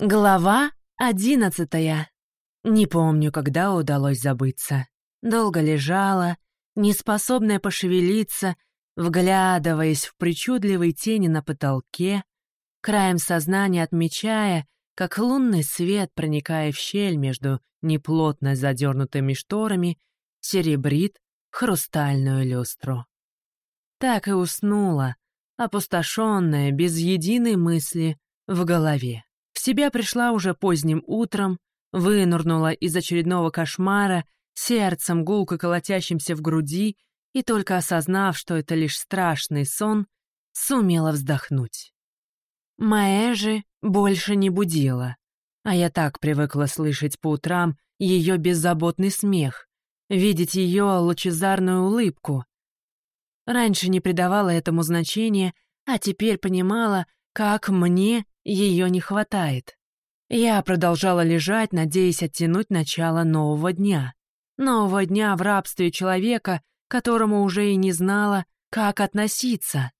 Глава одиннадцатая. Не помню, когда удалось забыться. Долго лежала, неспособная пошевелиться, вглядываясь в причудливые тени на потолке, краем сознания отмечая, как лунный свет, проникая в щель между неплотно задернутыми шторами, серебрит хрустальную люстру. Так и уснула, опустошенная, без единой мысли в голове себя пришла уже поздним утром, вынурнула из очередного кошмара, сердцем гулко колотящимся в груди, и только осознав, что это лишь страшный сон, сумела вздохнуть. Маэжи больше не будила, а я так привыкла слышать по утрам ее беззаботный смех, видеть ее лучезарную улыбку. Раньше не придавала этому значения, а теперь понимала, как мне ее не хватает. Я продолжала лежать, надеясь оттянуть начало нового дня. Нового дня в рабстве человека, которому уже и не знала, как относиться.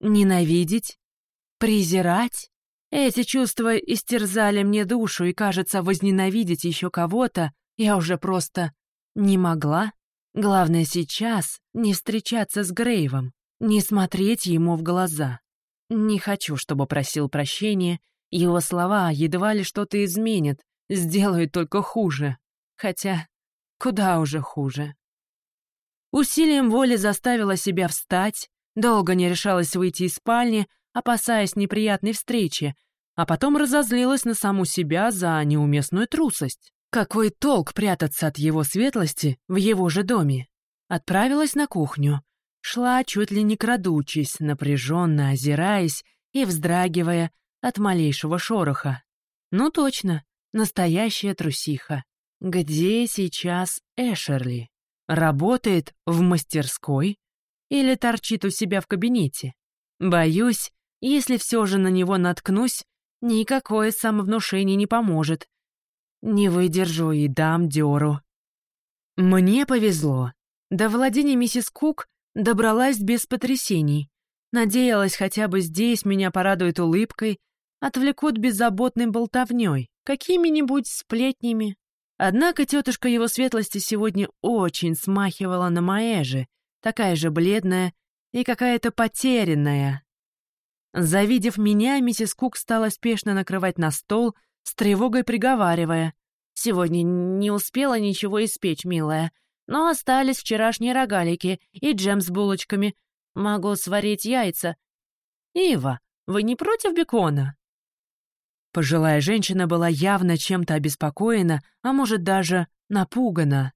Ненавидеть? Презирать? Эти чувства истерзали мне душу, и, кажется, возненавидеть еще кого-то я уже просто не могла. Главное сейчас не встречаться с Грейвом, не смотреть ему в глаза. Не хочу, чтобы просил прощения. Его слова едва ли что-то изменят, сделают только хуже. Хотя, куда уже хуже. Усилием воли заставила себя встать, долго не решалась выйти из спальни, опасаясь неприятной встречи, а потом разозлилась на саму себя за неуместную трусость. Какой толк прятаться от его светлости в его же доме? Отправилась на кухню, шла чуть ли не крадучись, напряженно озираясь и вздрагивая от малейшего шороха. Ну точно, настоящая трусиха. Где сейчас Эшерли? Работает в мастерской или торчит у себя в кабинете? Боюсь, если все же на него наткнусь, никакое самовнушение не поможет. Не выдержу и дам дёру. Мне повезло. До владения миссис Кук Добралась без потрясений. Надеялась, хотя бы здесь меня порадуют улыбкой, отвлекут беззаботной болтовней, какими-нибудь сплетнями. Однако тетушка его светлости сегодня очень смахивала на Маэжи, такая же бледная и какая-то потерянная. Завидев меня, миссис Кук стала спешно накрывать на стол, с тревогой приговаривая. «Сегодня не успела ничего испечь, милая. Но остались вчерашние рогалики и джем с булочками. Могу сварить яйца. Ива, вы не против бекона?» Пожилая женщина была явно чем-то обеспокоена, а может даже напугана.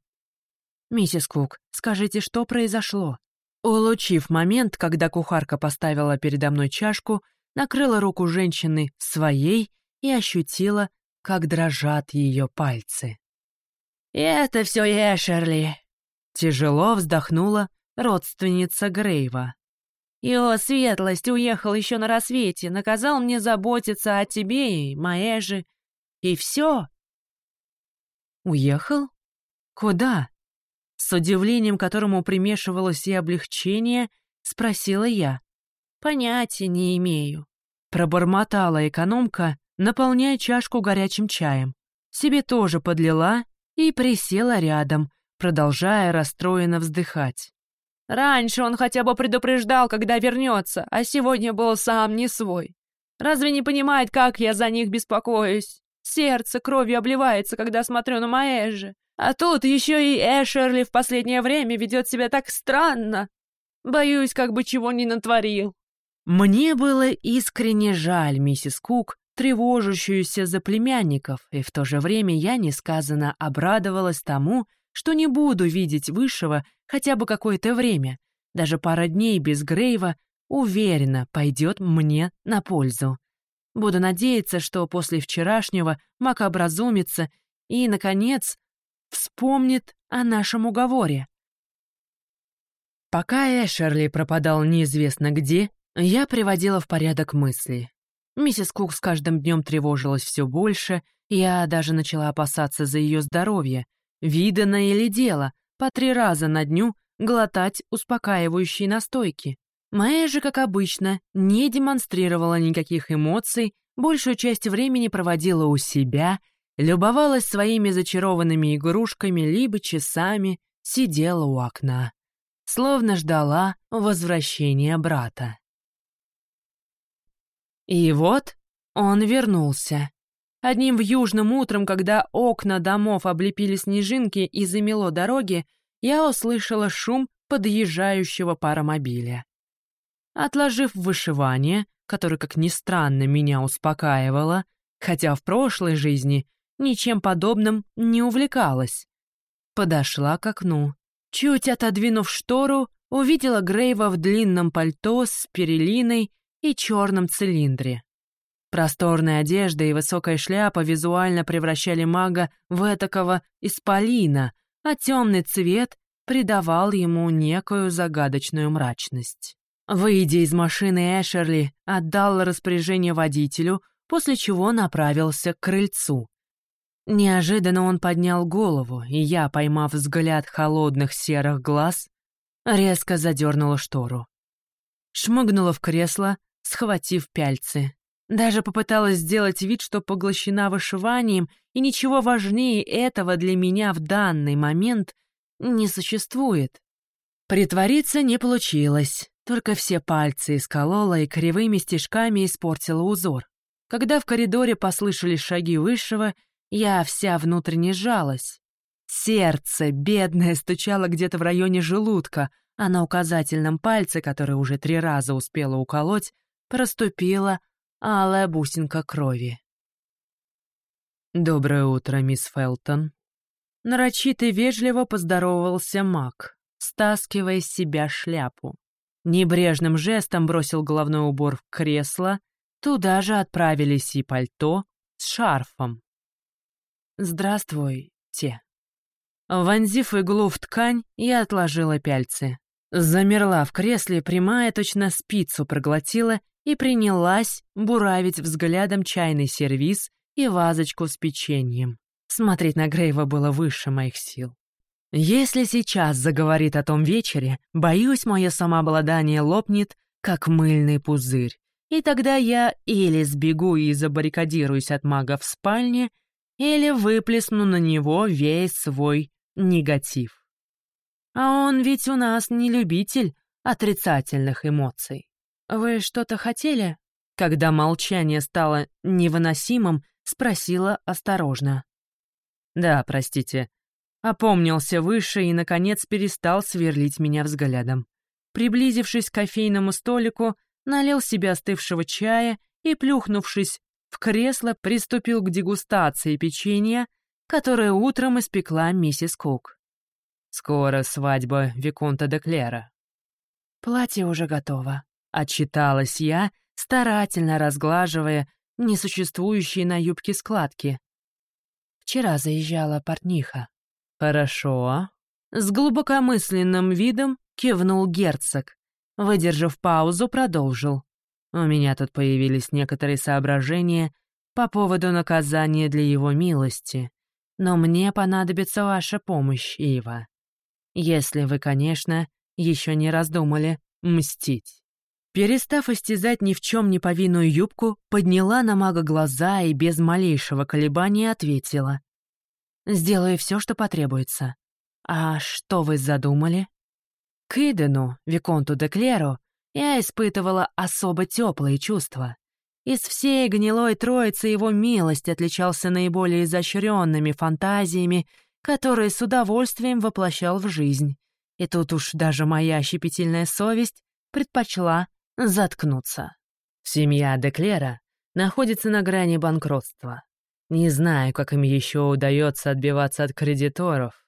«Миссис Кук, скажите, что произошло?» Улучив момент, когда кухарка поставила передо мной чашку, накрыла руку женщины своей и ощутила, как дрожат ее пальцы. «Это все Эшерли», — тяжело вздохнула родственница Грейва. «Его светлость уехал еще на рассвете, наказал мне заботиться о тебе и Маэже. И все». «Уехал? Куда?» С удивлением, которому примешивалось и облегчение, спросила я. «Понятия не имею», — пробормотала экономка, наполняя чашку горячим чаем. Себе тоже подлила и присела рядом, продолжая расстроенно вздыхать. «Раньше он хотя бы предупреждал, когда вернется, а сегодня был сам не свой. Разве не понимает, как я за них беспокоюсь? Сердце кровью обливается, когда смотрю на Маэжи. А тут еще и Эшерли в последнее время ведет себя так странно. Боюсь, как бы чего не натворил». Мне было искренне жаль миссис Кук, тревожащуюся за племянников, и в то же время я несказанно обрадовалась тому, что не буду видеть Высшего хотя бы какое-то время. Даже пара дней без Грейва уверенно пойдет мне на пользу. Буду надеяться, что после вчерашнего Мак образумится и, наконец, вспомнит о нашем уговоре. Пока Эшерли пропадал неизвестно где, я приводила в порядок мысли. Миссис Кук с каждым днем тревожилась все больше, я даже начала опасаться за ее здоровье. Видано или дело, по три раза на дню глотать успокаивающие настойки. Моя же, как обычно, не демонстрировала никаких эмоций, большую часть времени проводила у себя, любовалась своими зачарованными игрушками либо часами сидела у окна, словно ждала возвращения брата. И вот он вернулся. Одним в южным утром, когда окна домов облепили снежинки и замело дороги, я услышала шум подъезжающего паромобиля. Отложив вышивание, которое, как ни странно, меня успокаивало, хотя в прошлой жизни ничем подобным не увлекалась, подошла к окну. Чуть отодвинув штору, увидела Грейва в длинном пальто с перелиной и черном цилиндре. Просторная одежда и высокая шляпа визуально превращали мага в этакого исполина, а темный цвет придавал ему некую загадочную мрачность. Выйдя из машины Эшерли, отдал распоряжение водителю, после чего направился к крыльцу. Неожиданно он поднял голову, и я, поймав взгляд холодных серых глаз, резко задернула штору. Шмыгнула в кресло, схватив пяльцы. Даже попыталась сделать вид, что поглощена вышиванием, и ничего важнее этого для меня в данный момент не существует. Притвориться не получилось, только все пальцы исколола и кривыми стежками испортила узор. Когда в коридоре послышались шаги Высшего, я вся внутренне жалась. Сердце, бедное, стучало где-то в районе желудка, а на указательном пальце, который уже три раза успела уколоть, проступила алая бусинка крови. «Доброе утро, мисс Фелтон». Нарочито вежливо поздоровался маг, стаскивая с себя шляпу. Небрежным жестом бросил головной убор в кресло, туда же отправились и пальто с шарфом. «Здравствуйте». Вонзив иглу в ткань, я отложила пяльцы. Замерла в кресле, прямая точно спицу проглотила и принялась буравить взглядом чайный сервиз и вазочку с печеньем. Смотреть на Грейва было выше моих сил. Если сейчас заговорит о том вечере, боюсь, мое самообладание лопнет, как мыльный пузырь. И тогда я или сбегу и забаррикадируюсь от мага в спальне, или выплесну на него весь свой негатив. А он ведь у нас не любитель отрицательных эмоций. «Вы что-то хотели?» Когда молчание стало невыносимым, спросила осторожно. «Да, простите». Опомнился выше и, наконец, перестал сверлить меня взглядом. Приблизившись к кофейному столику, налил себе остывшего чая и, плюхнувшись в кресло, приступил к дегустации печенья, которое утром испекла миссис Кук. Скоро свадьба Виконта де Клера. Платье уже готово. Отчиталась я, старательно разглаживая несуществующие на юбке складки. Вчера заезжала портниха. «Хорошо». С глубокомысленным видом кивнул герцог. Выдержав паузу, продолжил. «У меня тут появились некоторые соображения по поводу наказания для его милости, но мне понадобится ваша помощь, Ива. Если вы, конечно, еще не раздумали мстить». Перестав истязать ни в чем не повинную юбку, подняла на мага глаза и без малейшего колебания ответила. «Сделаю все, что потребуется. А что вы задумали?» К Идену, Виконту де Клеру, я испытывала особо теплые чувства. Из всей гнилой троицы его милость отличался наиболее изощренными фантазиями, которые с удовольствием воплощал в жизнь. И тут уж даже моя щепетильная совесть предпочла заткнуться. Семья Деклера находится на грани банкротства. Не знаю, как им еще удается отбиваться от кредиторов.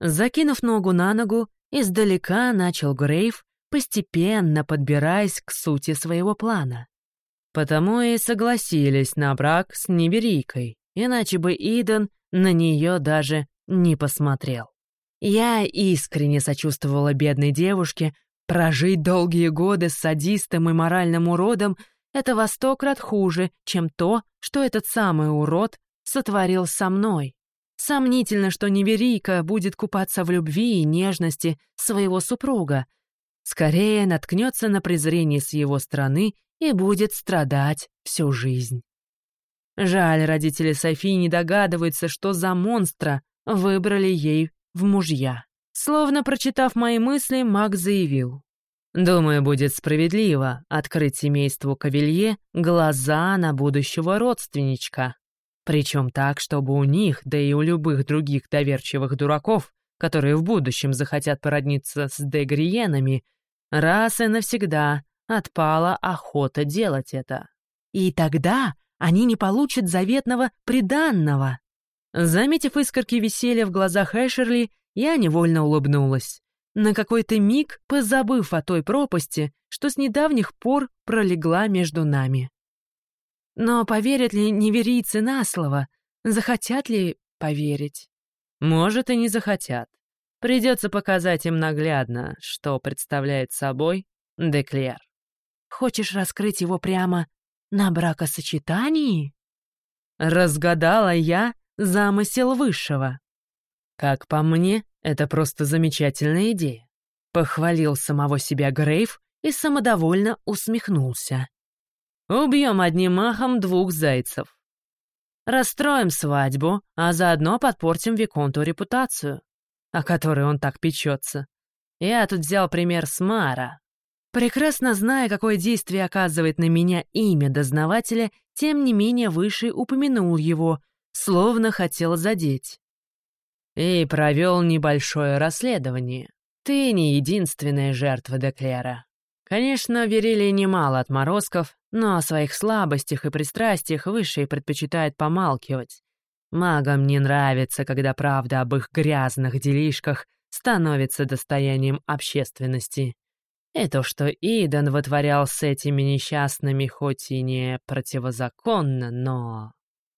Закинув ногу на ногу, издалека начал Грейв, постепенно подбираясь к сути своего плана. Потому и согласились на брак с Неберийкой, иначе бы Иден на нее даже не посмотрел. Я искренне сочувствовала бедной девушке, Прожить долгие годы с садистом и моральным уродом — это во сто крат хуже, чем то, что этот самый урод сотворил со мной. Сомнительно, что Неверийка будет купаться в любви и нежности своего супруга. Скорее наткнется на презрение с его стороны и будет страдать всю жизнь. Жаль, родители Софии не догадываются, что за монстра выбрали ей в мужья. Словно прочитав мои мысли, маг заявил. «Думаю, будет справедливо открыть семейству Кавелье глаза на будущего родственничка. Причем так, чтобы у них, да и у любых других доверчивых дураков, которые в будущем захотят породниться с дегриенами, раз и навсегда отпала охота делать это. И тогда они не получат заветного приданного. Заметив искорки веселья в глазах Эшерли, я невольно улыбнулась, на какой-то миг позабыв о той пропасти, что с недавних пор пролегла между нами. Но поверят ли неверийцы на слово? Захотят ли поверить? Может, и не захотят. Придется показать им наглядно, что представляет собой Деклер. Хочешь раскрыть его прямо на бракосочетании? Разгадала я замысел высшего. Как по мне, это просто замечательная идея. Похвалил самого себя Грейв и самодовольно усмехнулся. Убьем одним махом двух зайцев. Расстроим свадьбу, а заодно подпортим Виконту репутацию, о которой он так печется. Я тут взял пример с Мара. Прекрасно зная, какое действие оказывает на меня имя дознавателя, тем не менее Высший упомянул его, словно хотел задеть и провел небольшое расследование. Ты не единственная жертва Деклера. Конечно, верили немало отморозков, но о своих слабостях и пристрастиях Высший предпочитает помалкивать. Магам не нравится, когда правда об их грязных делишках становится достоянием общественности. И то, что Иден вытворял с этими несчастными, хоть и не противозаконно, но...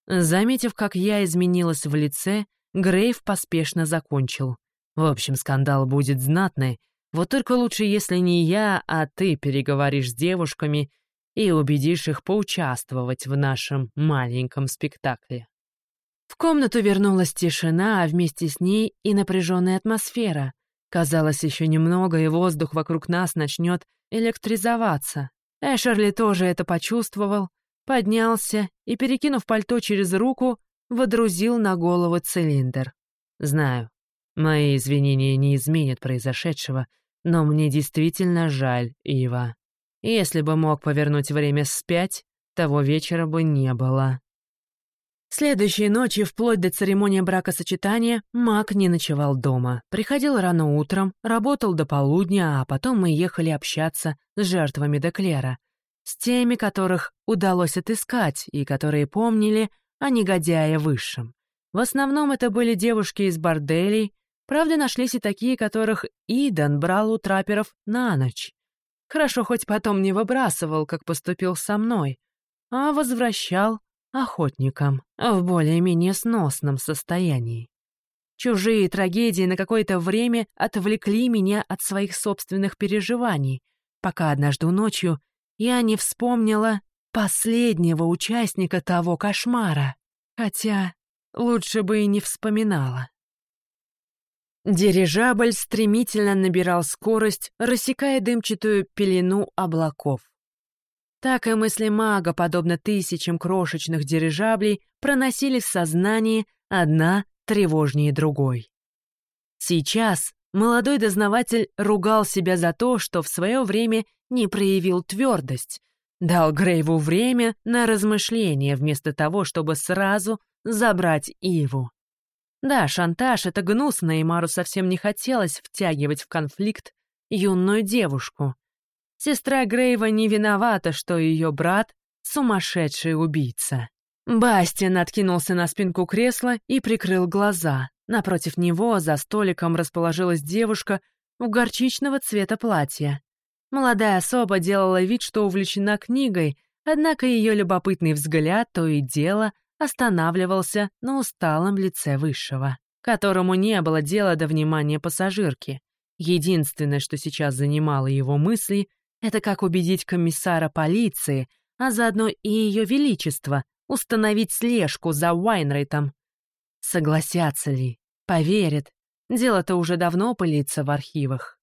Заметив, как я изменилась в лице, Грейв поспешно закончил. В общем, скандал будет знатный. Вот только лучше, если не я, а ты переговоришь с девушками и убедишь их поучаствовать в нашем маленьком спектакле. В комнату вернулась тишина, а вместе с ней и напряженная атмосфера. Казалось, еще немного, и воздух вокруг нас начнет электризоваться. Эшерли тоже это почувствовал, поднялся и, перекинув пальто через руку, водрузил на голову цилиндр. Знаю, мои извинения не изменят произошедшего, но мне действительно жаль, Ива. Если бы мог повернуть время вспять, того вечера бы не было. Следующей ночью, вплоть до церемонии бракосочетания, Мак не ночевал дома. Приходил рано утром, работал до полудня, а потом мы ехали общаться с жертвами Деклера. С теми, которых удалось отыскать и которые помнили а негодяя высшим. В основном это были девушки из борделей, правда, нашлись и такие, которых Идан брал у траперов на ночь. Хорошо, хоть потом не выбрасывал, как поступил со мной, а возвращал охотникам в более-менее сносном состоянии. Чужие трагедии на какое-то время отвлекли меня от своих собственных переживаний, пока однажды ночью я не вспомнила последнего участника того кошмара. Хотя лучше бы и не вспоминала. Дирижабль стремительно набирал скорость, рассекая дымчатую пелену облаков. Так и мысли мага, подобно тысячам крошечных дирижаблей, проносились в сознании одна тревожнее другой. Сейчас молодой дознаватель ругал себя за то, что в свое время не проявил твердость, Дал Грейву время на размышление вместо того, чтобы сразу забрать Иву. Да, шантаж — это гнусно, и Мару совсем не хотелось втягивать в конфликт юную девушку. Сестра Грейва не виновата, что ее брат — сумасшедший убийца. Бастин откинулся на спинку кресла и прикрыл глаза. Напротив него за столиком расположилась девушка в горчичного цвета платья. Молодая особа делала вид, что увлечена книгой, однако ее любопытный взгляд то и дело останавливался на усталом лице Высшего, которому не было дела до внимания пассажирки. Единственное, что сейчас занимало его мысли, это как убедить комиссара полиции, а заодно и ее величество, установить слежку за Уайнрейтом. Согласятся ли? Поверят. Дело-то уже давно пылится в архивах.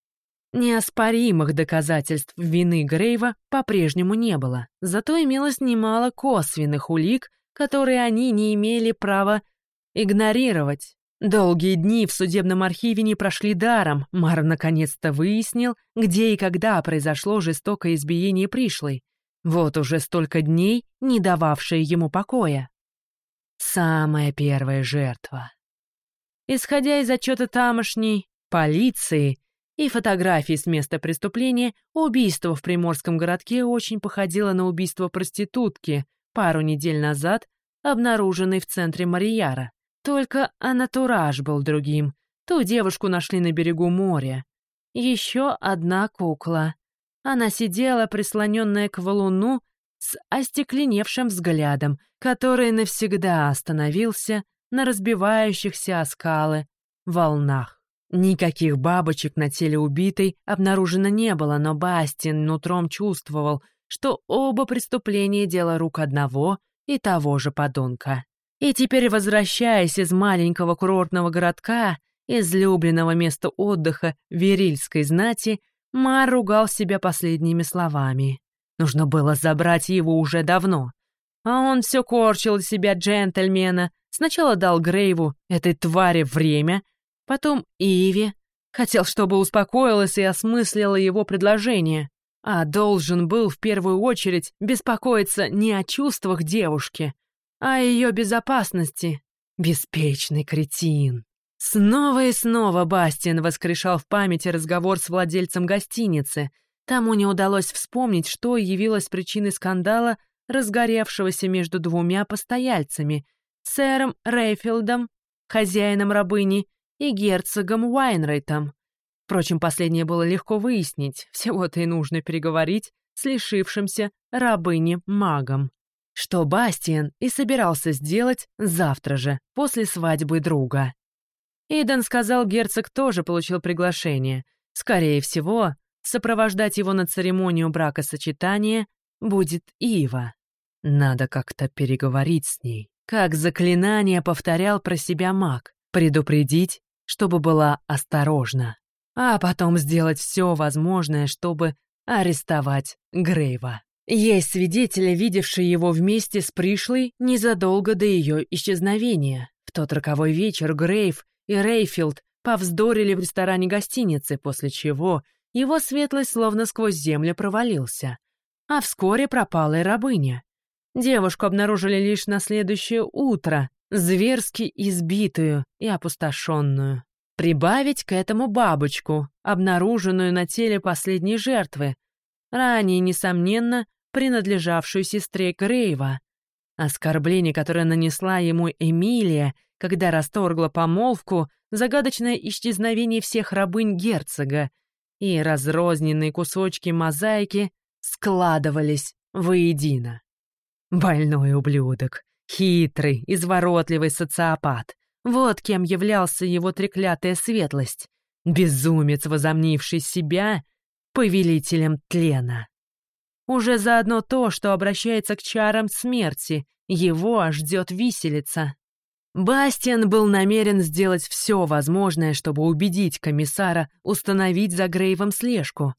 Неоспоримых доказательств вины Грейва по-прежнему не было, зато имелось немало косвенных улик, которые они не имели права игнорировать. Долгие дни в судебном архиве не прошли даром. Мар наконец-то выяснил, где и когда произошло жестокое избиение пришлой. Вот уже столько дней, не дававшее ему покоя. Самая первая жертва. Исходя из отчета тамошней полиции и фотографий с места преступления, убийство в приморском городке очень походило на убийство проститутки, пару недель назад обнаруженной в центре Марияра. Только анатураж был другим. Ту девушку нашли на берегу моря. Еще одна кукла. Она сидела, прислоненная к валуну, с остекленевшим взглядом, который навсегда остановился на разбивающихся о скалы волнах. Никаких бабочек на теле убитой обнаружено не было, но Бастин нутром чувствовал, что оба преступления — дело рук одного и того же подонка. И теперь, возвращаясь из маленького курортного городка, излюбленного места отдыха верильской знати, Мар ругал себя последними словами. Нужно было забрать его уже давно. А он все корчил себя джентльмена. Сначала дал Грейву, этой твари, время, потом Иве. Хотел, чтобы успокоилась и осмыслила его предложение. А должен был в первую очередь беспокоиться не о чувствах девушки, а о ее безопасности. Беспечный кретин. Снова и снова Бастин воскрешал в памяти разговор с владельцем гостиницы. Тому не удалось вспомнить, что явилось причиной скандала, разгоревшегося между двумя постояльцами — сэром Рейфилдом, хозяином рабыни, и герцогом Уайнрейтом. Впрочем, последнее было легко выяснить, всего-то и нужно переговорить с лишившимся рабыни-магом. Что Бастиан и собирался сделать завтра же, после свадьбы друга. Иден сказал, герцог тоже получил приглашение. Скорее всего, сопровождать его на церемонию бракосочетания будет Ива. Надо как-то переговорить с ней. Как заклинание повторял про себя маг. Предупредить, чтобы была осторожна. А потом сделать все возможное, чтобы арестовать Грейва. Есть свидетели, видевшие его вместе с пришлой незадолго до ее исчезновения. В тот роковой вечер Грейв и Рейфилд повздорили в ресторане гостиницы, после чего его светлость словно сквозь землю провалился. А вскоре пропала и рабыня. Девушку обнаружили лишь на следующее утро, зверски избитую и опустошенную. Прибавить к этому бабочку, обнаруженную на теле последней жертвы, ранее, несомненно, принадлежавшую сестре Грейва. Оскорбление, которое нанесла ему Эмилия, когда расторгла помолвку, загадочное исчезновение всех рабынь герцога и разрозненные кусочки мозаики складывались воедино. Больной ублюдок, хитрый, изворотливый социопат. Вот кем являлся его треклятая светлость. Безумец, возомнивший себя повелителем тлена. Уже заодно то, что обращается к чарам смерти, его ждет виселица. Бастиан был намерен сделать все возможное, чтобы убедить комиссара установить за Грейвом слежку.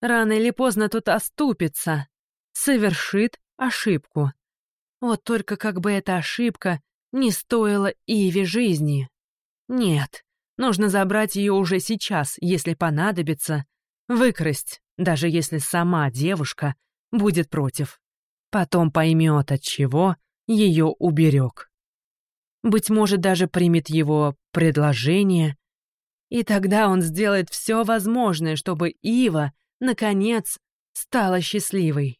Рано или поздно тот оступится, совершит ошибку. Вот только как бы эта ошибка не стоила Иве жизни. Нет, нужно забрать ее уже сейчас, если понадобится, выкрасть, даже если сама девушка будет против. Потом поймет, от чего ее уберег. Быть может, даже примет его предложение. И тогда он сделает все возможное, чтобы Ива, наконец, стала счастливой.